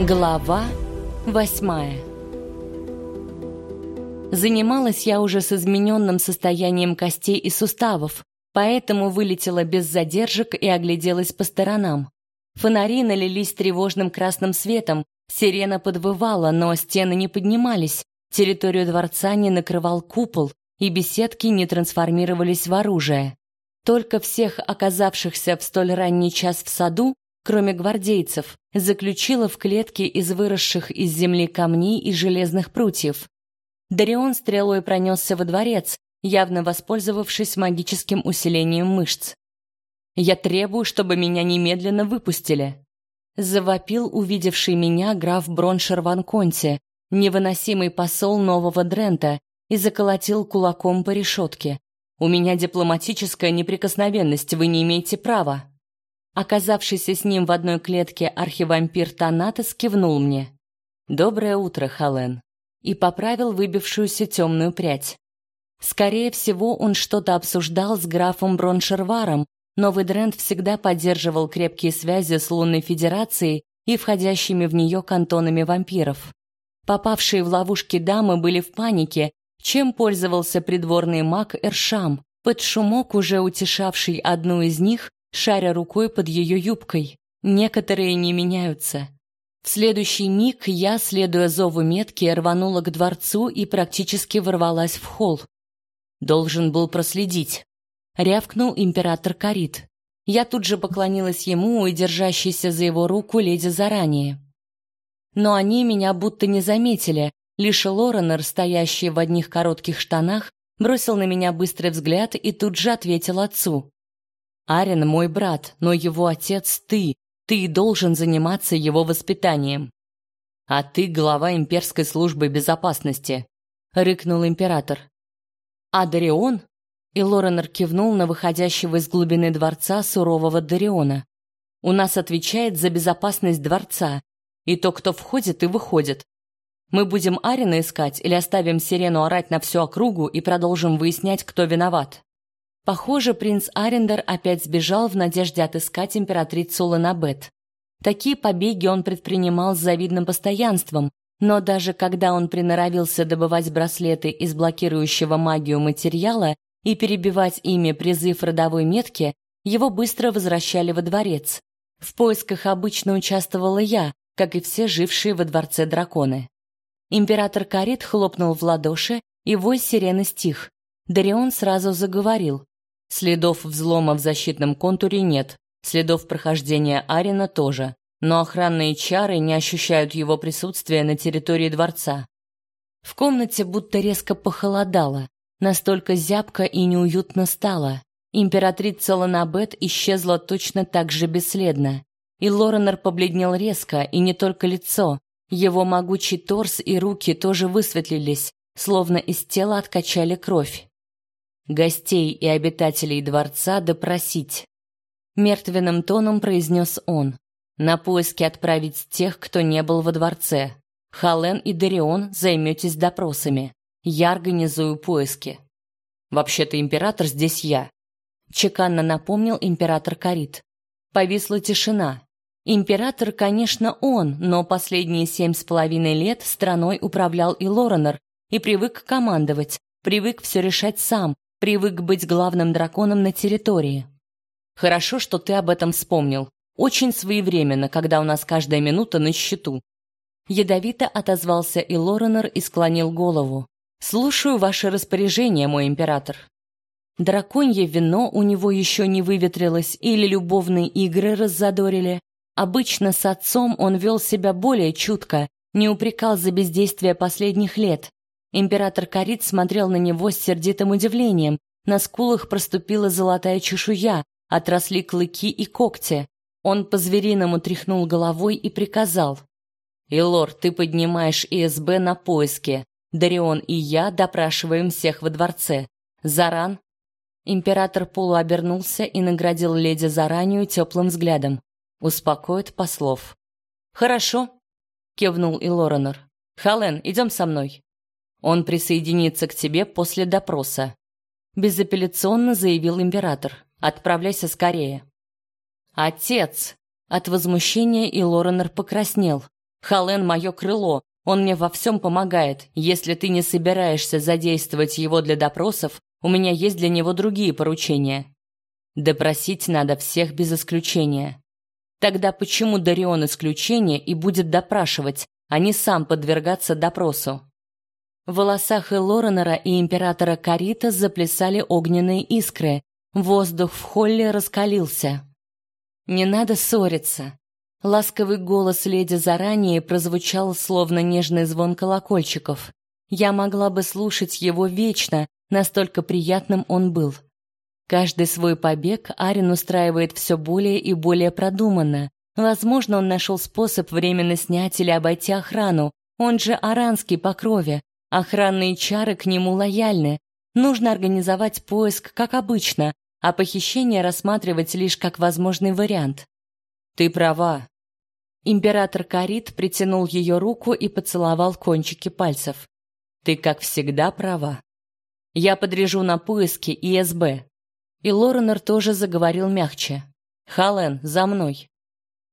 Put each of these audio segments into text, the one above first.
Глава восьмая Занималась я уже с измененным состоянием костей и суставов, поэтому вылетела без задержек и огляделась по сторонам. Фонари налились тревожным красным светом, сирена подвывала, но стены не поднимались, территорию дворца не накрывал купол, и беседки не трансформировались в оружие. Только всех оказавшихся в столь ранний час в саду кроме гвардейцев, заключила в клетке из выросших из земли камней и железных прутьев. Дарион стрелой пронесся во дворец, явно воспользовавшись магическим усилением мышц. «Я требую, чтобы меня немедленно выпустили», — завопил увидевший меня граф Броншер Ван Конте, невыносимый посол нового Дрента, и заколотил кулаком по решетке. «У меня дипломатическая неприкосновенность, вы не имеете права». Оказавшийся с ним в одной клетке архивампир Танатос кивнул мне. «Доброе утро, Хален», и поправил выбившуюся темную прядь. Скорее всего, он что-то обсуждал с графом Броншерваром, Новый Дрент всегда поддерживал крепкие связи с Лунной Федерацией и входящими в нее кантонами вампиров. Попавшие в ловушки дамы были в панике, чем пользовался придворный маг Эршам, под шумок уже утешавший одну из них шаря рукой под ее юбкой. Некоторые не меняются. В следующий миг я, следуя зову метки, рванула к дворцу и практически ворвалась в холл. Должен был проследить. Рявкнул император Карит. Я тут же поклонилась ему и держащейся за его руку леди заранее. Но они меня будто не заметили. Лишь Лоренор, стоящий в одних коротких штанах, бросил на меня быстрый взгляд и тут же ответил отцу. Арен мой брат, но его отец ты. Ты должен заниматься его воспитанием. А ты глава имперской службы безопасности, рыкнул император. А Дарион? И Лоренор кивнул на выходящего из глубины дворца сурового Дариона. У нас отвечает за безопасность дворца и то, кто входит и выходит. Мы будем Арина искать или оставим Сирену орать на всю округу и продолжим выяснять, кто виноват. Похоже, принц Арендер опять сбежал в надежде отыскать императрицу Ланабет. Такие побеги он предпринимал с завидным постоянством, но даже когда он приноровился добывать браслеты из блокирующего магию материала и перебивать ими призыв родовой метки, его быстро возвращали во дворец. В поисках обычно участвовала я, как и все жившие во дворце драконы. Император Карит хлопнул в ладоши, и вой сирены стих. Дарион сразу заговорил. Следов взлома в защитном контуре нет, следов прохождения Арина тоже, но охранные чары не ощущают его присутствия на территории дворца. В комнате будто резко похолодало, настолько зябко и неуютно стало. Императрица Ланабет исчезла точно так же бесследно. И Лоренор побледнел резко, и не только лицо. Его могучий торс и руки тоже высветлились, словно из тела откачали кровь гостей и обитателей дворца допросить. Мертвенным тоном произнес он. На поиски отправить тех, кто не был во дворце. Хален и Дарион займетесь допросами. Я организую поиски. Вообще-то император здесь я. Чеканно напомнил император Карит. Повисла тишина. Император, конечно, он, но последние семь с половиной лет страной управлял и Лоренор, и привык командовать, привык все решать сам, Привык быть главным драконом на территории. Хорошо, что ты об этом вспомнил. Очень своевременно, когда у нас каждая минута на счету. Ядовито отозвался и Лоренор и склонил голову. Слушаю ваше распоряжение, мой император. Драконье вино у него еще не выветрилось или любовные игры раззадорили. Обычно с отцом он вел себя более чутко, не упрекал за бездействие последних лет. Император Карит смотрел на него с сердитым удивлением. На скулах проступила золотая чешуя, отросли клыки и когти. Он по-звериному тряхнул головой и приказал. «Илор, ты поднимаешь ИСБ на поиски. Дарион и я допрашиваем всех во дворце. Заран?» Император полуобернулся и наградил леди Заранию теплым взглядом. Успокоит послов. «Хорошо», — кивнул Илоренор. «Хален, идем со мной». Он присоединится к тебе после допроса. Безапелляционно заявил император. Отправляйся скорее. Отец! От возмущения и Лоренор покраснел. Хален — мое крыло, он мне во всем помогает. Если ты не собираешься задействовать его для допросов, у меня есть для него другие поручения. Допросить надо всех без исключения. Тогда почему Дарион исключение и будет допрашивать, а не сам подвергаться допросу? В волосах и и императора Карита заплясали огненные искры. Воздух в холле раскалился. «Не надо ссориться». Ласковый голос леди заранее прозвучал, словно нежный звон колокольчиков. Я могла бы слушать его вечно, настолько приятным он был. Каждый свой побег Арин устраивает все более и более продуманно. Возможно, он нашел способ временно снять или обойти охрану. Он же аранский по крови. Охранные чары к нему лояльны. Нужно организовать поиск, как обычно, а похищение рассматривать лишь как возможный вариант. Ты права. Император Карит притянул ее руку и поцеловал кончики пальцев. Ты, как всегда, права. Я подрежу на поиски ИСБ. И Лоренор тоже заговорил мягче. Хален, за мной.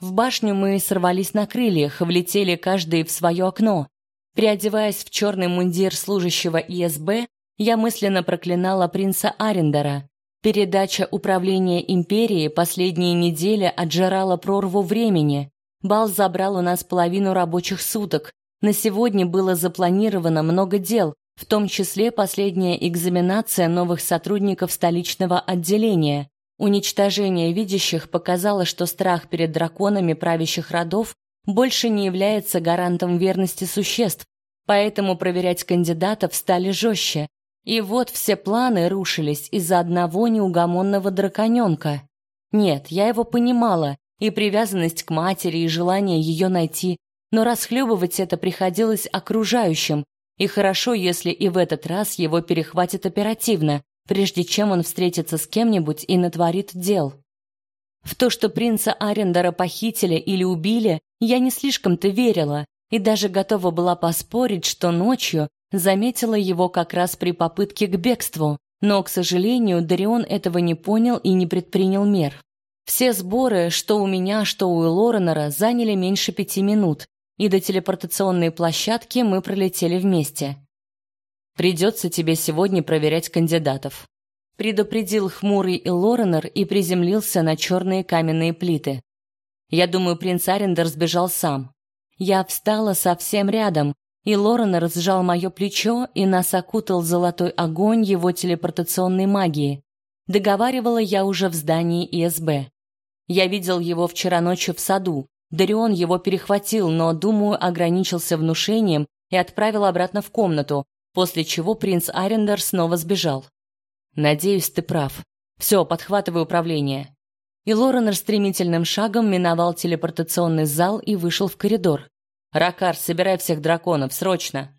В башню мы сорвались на крыльях, влетели каждый в свое окно. Переодеваясь в черный мундир служащего ИСБ, я мысленно проклинала принца Арендера. Передача управления империей последние недели отжирала прорву времени. Бал забрал у нас половину рабочих суток. На сегодня было запланировано много дел, в том числе последняя экзаменация новых сотрудников столичного отделения. Уничтожение видящих показало, что страх перед драконами правящих родов больше не является гарантом верности существ, поэтому проверять кандидатов стали жестче. И вот все планы рушились из-за одного неугомонного драконёнка. Нет, я его понимала, и привязанность к матери, и желание ее найти, но расхлебывать это приходилось окружающим, и хорошо, если и в этот раз его перехватит оперативно, прежде чем он встретится с кем-нибудь и натворит дел. В то, что принца Арендера похитили или убили, я не слишком-то верила и даже готова была поспорить, что ночью заметила его как раз при попытке к бегству, но, к сожалению, Дарион этого не понял и не предпринял мер. Все сборы, что у меня, что у Лоренера, заняли меньше пяти минут, и до телепортационной площадки мы пролетели вместе. «Придется тебе сегодня проверять кандидатов», предупредил хмурый Лоренер и приземлился на черные каменные плиты. Я думаю, принц Арендер сбежал сам. Я встала совсем рядом, и Лоренер сжал мое плечо, и нас окутал золотой огонь его телепортационной магии. Договаривала я уже в здании ИСБ. Я видел его вчера ночью в саду. Дарион его перехватил, но, думаю, ограничился внушением и отправил обратно в комнату, после чего принц Арендер снова сбежал. Надеюсь, ты прав. Все, подхватываю управление. И Лоренер стремительным шагом миновал телепортационный зал и вышел в коридор. Ракар, собирай всех драконов, срочно.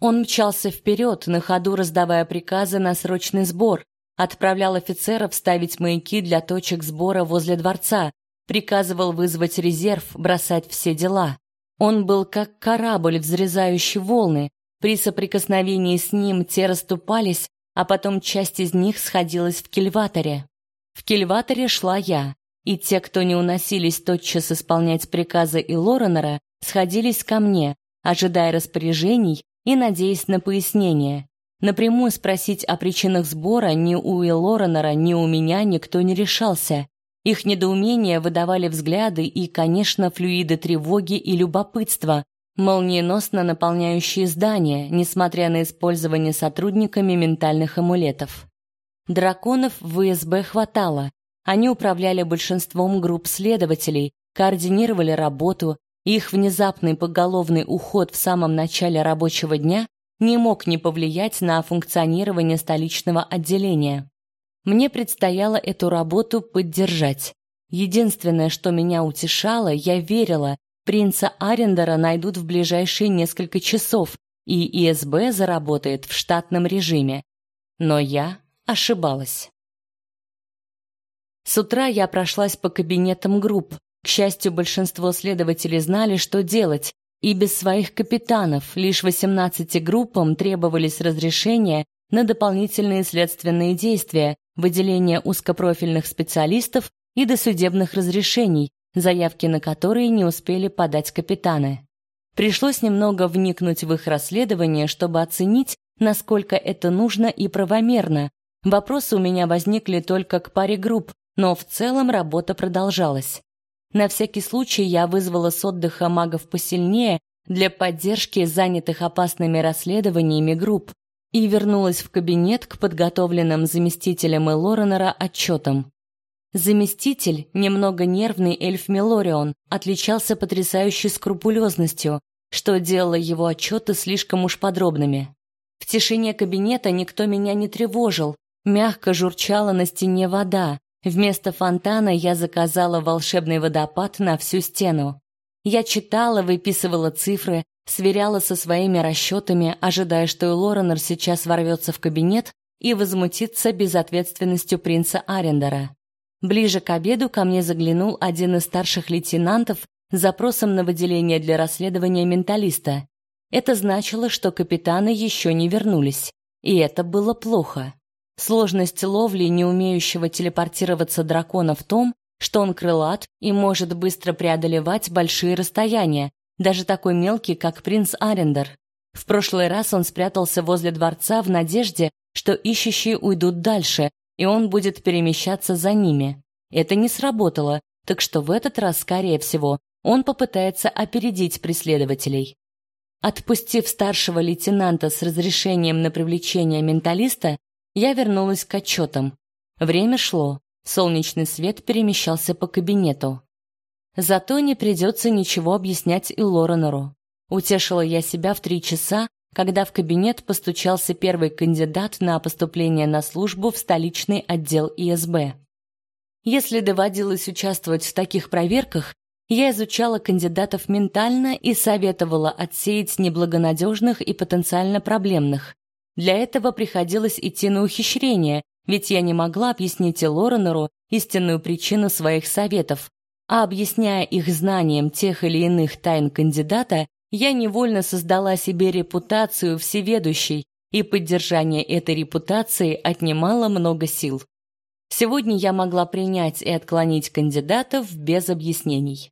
Он мчался вперед, на ходу раздавая приказы на срочный сбор, отправлял офицеров ставить маяки для точек сбора возле дворца, приказывал вызвать резерв, бросать все дела. Он был как корабль, взрезающий волны. При соприкосновении с ним те расступались, а потом часть из них сходилась в кильваторе. В кильваторе шла я, и те, кто не уносились тотчас исполнять приказы и Лоренера, сходились ко мне, ожидая распоряжений и надеясь на пояснение. Напрямую спросить о причинах сбора ни у Лоренера, ни у меня никто не решался. Их недоумение выдавали взгляды и, конечно, флюиды тревоги и любопытства, молниеносно наполняющие здание, несмотря на использование сотрудниками ментальных амулетов. Драконов в ВСБ хватало. Они управляли большинством групп следователей, координировали работу, их внезапный поголовный уход в самом начале рабочего дня не мог не повлиять на функционирование столичного отделения. Мне предстояло эту работу поддержать. Единственное, что меня утешало, я верила, Принца Арендера найдут в ближайшие несколько часов, и ИСБ заработает в штатном режиме. Но я ошибалась. С утра я прошлась по кабинетам групп. К счастью, большинство следователей знали, что делать, и без своих капитанов лишь 18 группам требовались разрешения на дополнительные следственные действия, выделение узкопрофильных специалистов и досудебных разрешений, заявки на которые не успели подать капитаны. Пришлось немного вникнуть в их расследование, чтобы оценить, насколько это нужно и правомерно. Вопросы у меня возникли только к паре групп, но в целом работа продолжалась. На всякий случай я вызвала с отдыха магов посильнее для поддержки занятых опасными расследованиями групп и вернулась в кабинет к подготовленным заместителем Элоренера отчетам. Заместитель, немного нервный эльф Милорион, отличался потрясающей скрупулезностью, что делало его отчеты слишком уж подробными. В тишине кабинета никто меня не тревожил, мягко журчала на стене вода. Вместо фонтана я заказала волшебный водопад на всю стену. Я читала, выписывала цифры, сверяла со своими расчетами, ожидая, что Лоренор сейчас ворвется в кабинет и возмутится безответственностью принца Арендера. Ближе к обеду ко мне заглянул один из старших лейтенантов с запросом на выделение для расследования менталиста. Это значило, что капитаны еще не вернулись, и это было плохо. Сложность ловли не умеющего телепортироваться дракона в том, что он крылат и может быстро преодолевать большие расстояния, даже такой мелкий, как принц Арендер. В прошлый раз он спрятался возле дворца в надежде, что ищущие уйдут дальше, и он будет перемещаться за ними. Это не сработало, так что в этот раз, скорее всего, он попытается опередить преследователей. Отпустив старшего лейтенанта с разрешением на привлечение менталиста, я вернулась к отчетам. Время шло, солнечный свет перемещался по кабинету. Зато не придется ничего объяснять и Лоренору. Утешила я себя в три часа, когда в кабинет постучался первый кандидат на поступление на службу в столичный отдел ИСБ. Если доводилось участвовать в таких проверках, я изучала кандидатов ментально и советовала отсеять неблагонадежных и потенциально проблемных. Для этого приходилось идти на ухищрение, ведь я не могла объяснить Лоренору истинную причину своих советов, а объясняя их знанием тех или иных тайн кандидата, я невольно создала себе репутацию всеведущей, и поддержание этой репутации отнимало много сил. Сегодня я могла принять и отклонить кандидатов без объяснений.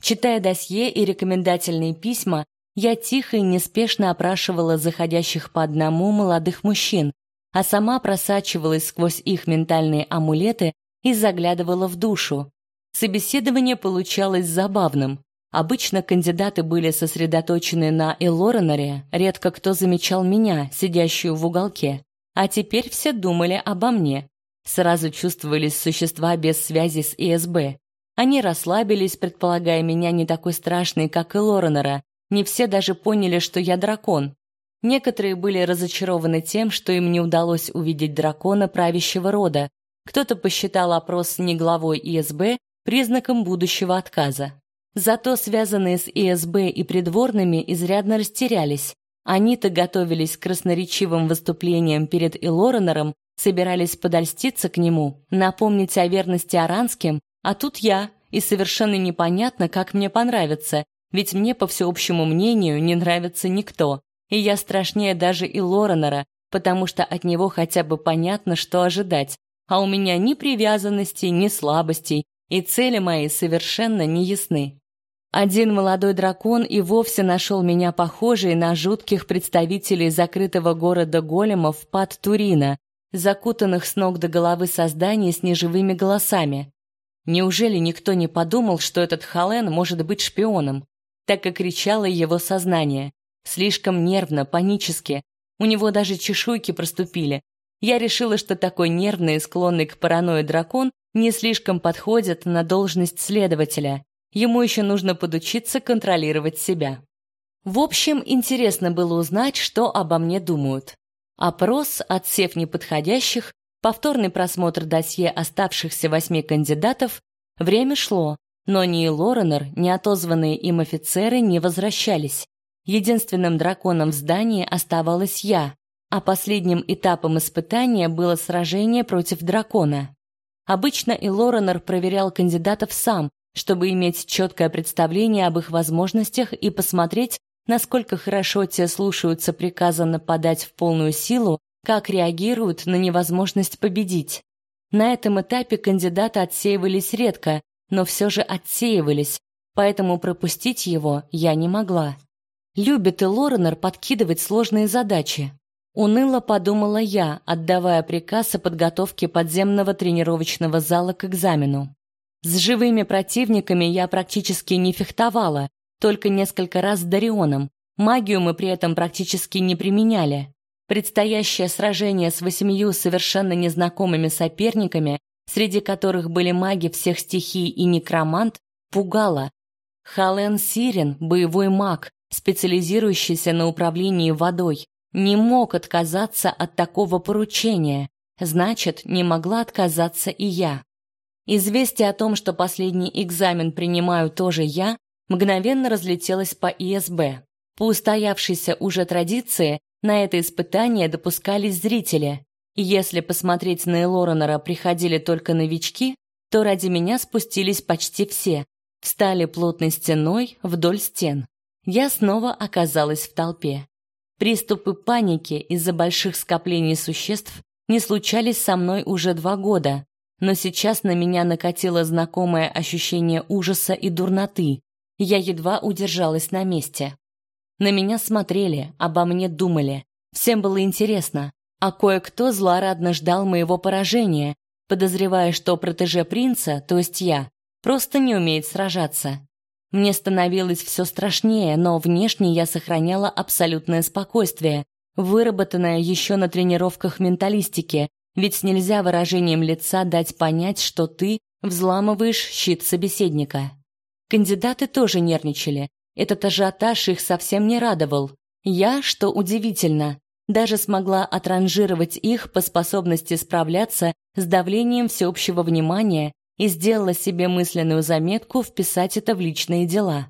Читая досье и рекомендательные письма, я тихо и неспешно опрашивала заходящих по одному молодых мужчин, а сама просачивалась сквозь их ментальные амулеты и заглядывала в душу. Собеседование получалось забавным. Обычно кандидаты были сосредоточены на Элоренаре, редко кто замечал меня, сидящую в уголке. А теперь все думали обо мне. Сразу чувствовались существа без связи с ИСБ. Они расслабились, предполагая меня не такой страшной, как и Лоренера. Не все даже поняли, что я дракон. Некоторые были разочарованы тем, что им не удалось увидеть дракона правящего рода. Кто-то посчитал опрос не главой ИСБ признаком будущего отказа. Зато связанные с ИСБ и придворными изрядно растерялись. Они-то готовились к красноречивым выступлениям перед Илоренером, собирались подольститься к нему, напомнить о верности аранским, а тут я, и совершенно непонятно, как мне понравится, ведь мне, по всеобщему мнению, не нравится никто, и я страшнее даже и Лоренера, потому что от него хотя бы понятно, что ожидать, а у меня ни привязанностей, ни слабостей, и цели мои совершенно не ясны. Один молодой дракон и вовсе нашел меня похожей на жутких представителей закрытого города големов под Турина, закутанных с ног до головы созданий с неживыми голосами. Неужели никто не подумал, что этот Хален может быть шпионом? Так и кричало его сознание. Слишком нервно, панически. У него даже чешуйки проступили. Я решила, что такой нервный и склонный к паранойи дракон не слишком подходит на должность следователя. Ему еще нужно подучиться контролировать себя. В общем, интересно было узнать, что обо мне думают. Опрос, отсев неподходящих, повторный просмотр досье оставшихся восьми кандидатов, время шло, но ни Лоренор, ни отозванные им офицеры не возвращались. Единственным драконом в здании оставалась я, а последним этапом испытания было сражение против дракона. Обычно и Лоренор проверял кандидатов сам, чтобы иметь четкое представление об их возможностях и посмотреть, насколько хорошо те слушаются приказа нападать в полную силу как реагируют на невозможность победить. На этом этапе кандидаты отсеивались редко, но все же отсеивались, поэтому пропустить его я не могла. Любит и Лоренор подкидывать сложные задачи. Уныло подумала я, отдавая приказ о подготовке подземного тренировочного зала к экзамену. С живыми противниками я практически не фехтовала, только несколько раз с Дарионом. Магию мы при этом практически не применяли. Предстоящее сражение с восемью совершенно незнакомыми соперниками, среди которых были маги всех стихий и некромант, пугало. Хален Сирен, боевой маг, специализирующийся на управлении водой, не мог отказаться от такого поручения, значит, не могла отказаться и я. Известие о том, что последний экзамен принимаю тоже я, мгновенно разлетелось по ИСБ. По устоявшейся уже традиции, на это испытание допускались зрители. И если посмотреть на Элоренера приходили только новички, то ради меня спустились почти все, встали плотной стеной вдоль стен. Я снова оказалась в толпе. Приступы паники из-за больших скоплений существ не случались со мной уже два года, но сейчас на меня накатило знакомое ощущение ужаса и дурноты. Я едва удержалась на месте. На меня смотрели, обо мне думали. Всем было интересно, а кое-кто злорадно ждал моего поражения, подозревая, что протеже принца, то есть я, просто не умеет сражаться. Мне становилось все страшнее, но внешне я сохраняла абсолютное спокойствие, выработанное еще на тренировках менталистики, ведь нельзя выражением лица дать понять, что ты взламываешь щит собеседника. Кандидаты тоже нервничали. Этот ажиотаж их совсем не радовал. Я, что удивительно, даже смогла отранжировать их по способности справляться с давлением всеобщего внимания и сделала себе мысленную заметку вписать это в личные дела.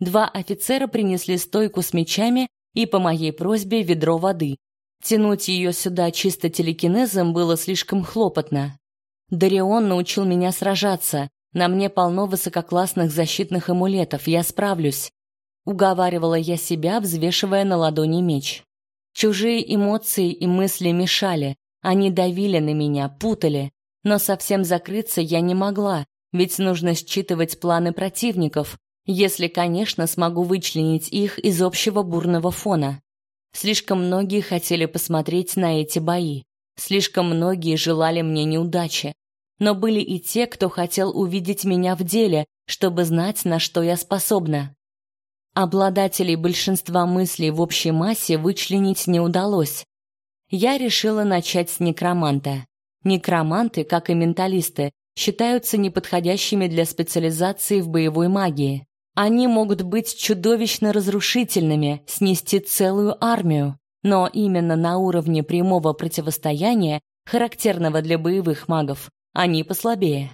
Два офицера принесли стойку с мечами и по моей просьбе ведро воды. Тянуть ее сюда чисто телекинезом было слишком хлопотно. Дарион научил меня сражаться. На мне полно высококлассных защитных амулетов, я справлюсь. Уговаривала я себя, взвешивая на ладони меч. Чужие эмоции и мысли мешали, они давили на меня, путали. Но совсем закрыться я не могла, ведь нужно считывать планы противников, если, конечно, смогу вычленить их из общего бурного фона. Слишком многие хотели посмотреть на эти бои. Слишком многие желали мне неудачи. Но были и те, кто хотел увидеть меня в деле, чтобы знать, на что я способна. Обладателей большинства мыслей в общей массе вычленить не удалось. Я решила начать с некроманта. Некроманты, как и менталисты, считаются неподходящими для специализации в боевой магии. Они могут быть чудовищно разрушительными, снести целую армию, но именно на уровне прямого противостояния, характерного для боевых магов, они послабее.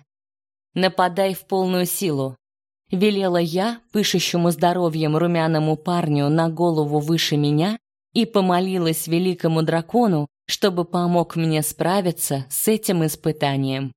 «Нападай в полную силу», — велела я, пышущему здоровьем румяному парню на голову выше меня, и помолилась великому дракону, чтобы помог мне справиться с этим испытанием.